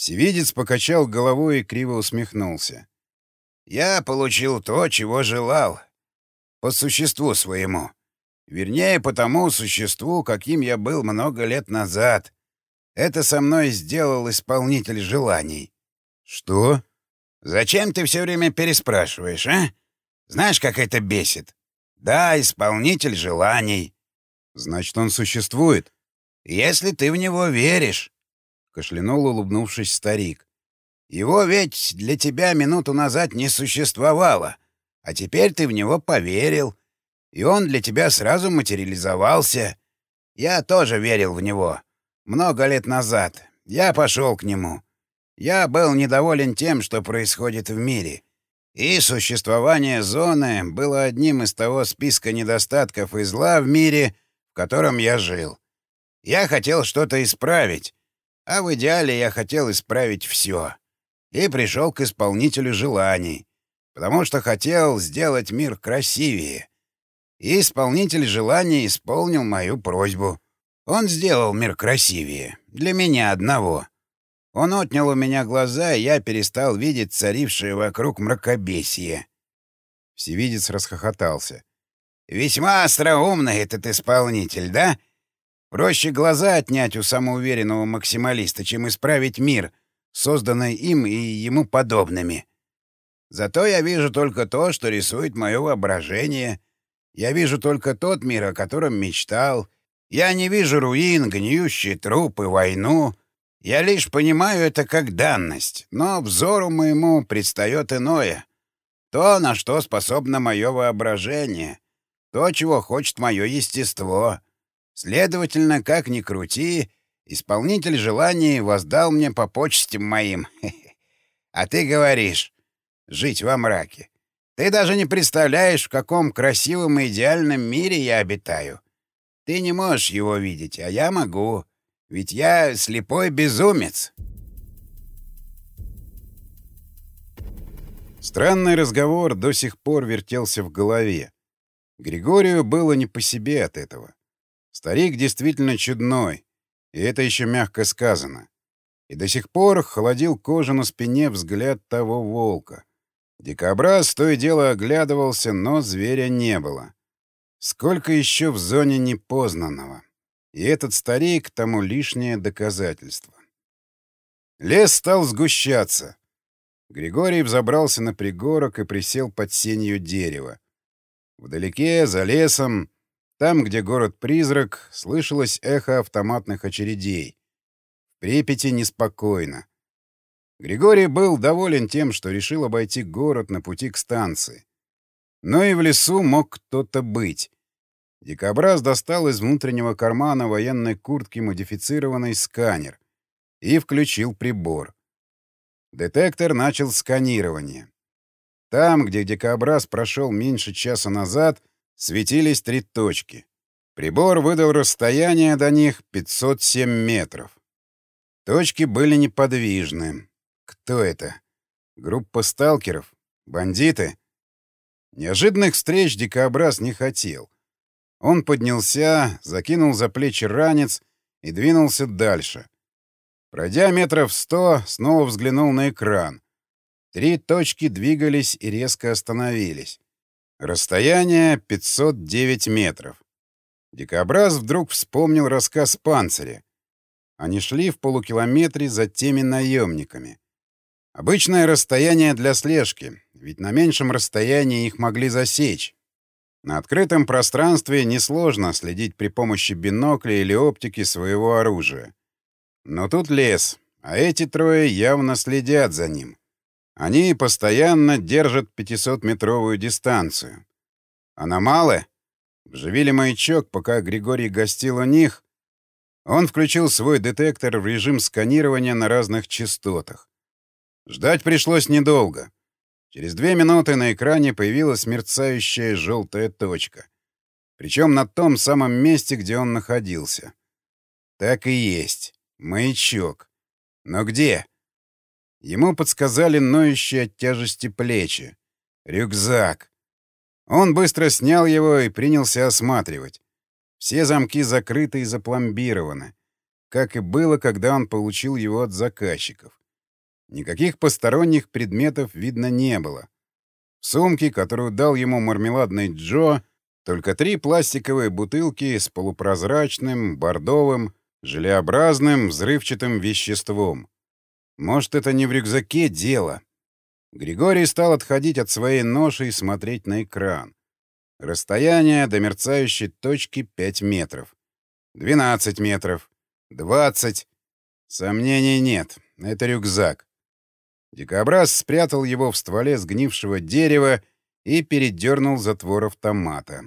Всевидец покачал головой и криво усмехнулся. «Я получил то, чего желал. По существу своему. Вернее, по тому существу, каким я был много лет назад. Это со мной сделал исполнитель желаний». «Что?» «Зачем ты все время переспрашиваешь, а? Знаешь, как это бесит? Да, исполнитель желаний». «Значит, он существует?» «Если ты в него веришь», — кашлянул, улыбнувшись старик. «Его ведь для тебя минуту назад не существовало, а теперь ты в него поверил, и он для тебя сразу материализовался. Я тоже верил в него. Много лет назад. Я пошел к нему. Я был недоволен тем, что происходит в мире. И существование зоны было одним из того списка недостатков и зла в мире, в котором я жил. Я хотел что-то исправить, а в идеале я хотел исправить все. И пришел к исполнителю желаний, потому что хотел сделать мир красивее. И исполнитель желаний исполнил мою просьбу. Он сделал мир красивее. Для меня одного. Он отнял у меня глаза, и я перестал видеть царившее вокруг мракобесие. Всевидец расхохотался. «Весьма остроумный этот исполнитель, да? Проще глаза отнять у самоуверенного максималиста, чем исправить мир, созданный им и ему подобными. Зато я вижу только то, что рисует мое воображение. Я вижу только тот мир, о котором мечтал. Я не вижу руин, гниющие трупы, войну». Я лишь понимаю это как данность, но взору моему предстает иное. То, на что способно мое воображение, то, чего хочет мое естество. Следовательно, как ни крути, исполнитель желаний воздал мне по почестям моим. А ты говоришь «жить во мраке». Ты даже не представляешь, в каком красивом и идеальном мире я обитаю. Ты не можешь его видеть, а я могу. Ведь я слепой безумец. Странный разговор до сих пор вертелся в голове. Григорию было не по себе от этого. Старик действительно чудной, и это еще мягко сказано. И до сих пор холодил кожу на спине взгляд того волка. Дикобраз то и дело оглядывался, но зверя не было. Сколько еще в зоне непознанного? И этот старик тому лишнее доказательство. Лес стал сгущаться. Григорий взобрался на пригорок и присел под сенью дерева. Вдалеке, за лесом, там, где город-призрак, слышалось эхо автоматных очередей. В Припяти неспокойно. Григорий был доволен тем, что решил обойти город на пути к станции. Но и в лесу мог кто-то быть. Дикобраз достал из внутреннего кармана военной куртки модифицированный сканер и включил прибор. Детектор начал сканирование. Там, где дикобраз прошел меньше часа назад, светились три точки. Прибор выдал расстояние до них 507 метров. Точки были неподвижны. Кто это? Группа сталкеров? Бандиты? Неожиданных встреч дикобраз не хотел — он поднялся, закинул за плечи ранец и двинулся дальше. Пройдя метров сто, снова взглянул на экран. Три точки двигались и резко остановились. Расстояние 509 метров. Дикобраз вдруг вспомнил рассказ Панциря. Они шли в полукилометре за теми наемниками. Обычное расстояние для слежки, ведь на меньшем расстоянии их могли засечь. На открытом пространстве несложно следить при помощи бинокля или оптики своего оружия. Но тут лес, а эти трое явно следят за ним. Они постоянно держат 500-метровую дистанцию. Аномалы вживили маячок, пока Григорий гостил у них. Он включил свой детектор в режим сканирования на разных частотах. Ждать пришлось недолго. Через две минуты на экране появилась мерцающая желтая точка. Причем на том самом месте, где он находился. Так и есть. Маячок. Но где? Ему подсказали ноющие от тяжести плечи. Рюкзак. Он быстро снял его и принялся осматривать. Все замки закрыты и запломбированы, как и было, когда он получил его от заказчиков. Никаких посторонних предметов видно не было. В сумке, которую дал ему мармеладный Джо, только три пластиковые бутылки с полупрозрачным, бордовым, желеобразным, взрывчатым веществом. Может, это не в рюкзаке дело? Григорий стал отходить от своей ноши и смотреть на экран. Расстояние до мерцающей точки 5 метров. 12 метров. 20. Сомнений нет. Это рюкзак. Дикобраз спрятал его в стволе сгнившего дерева и передернул затвор автомата.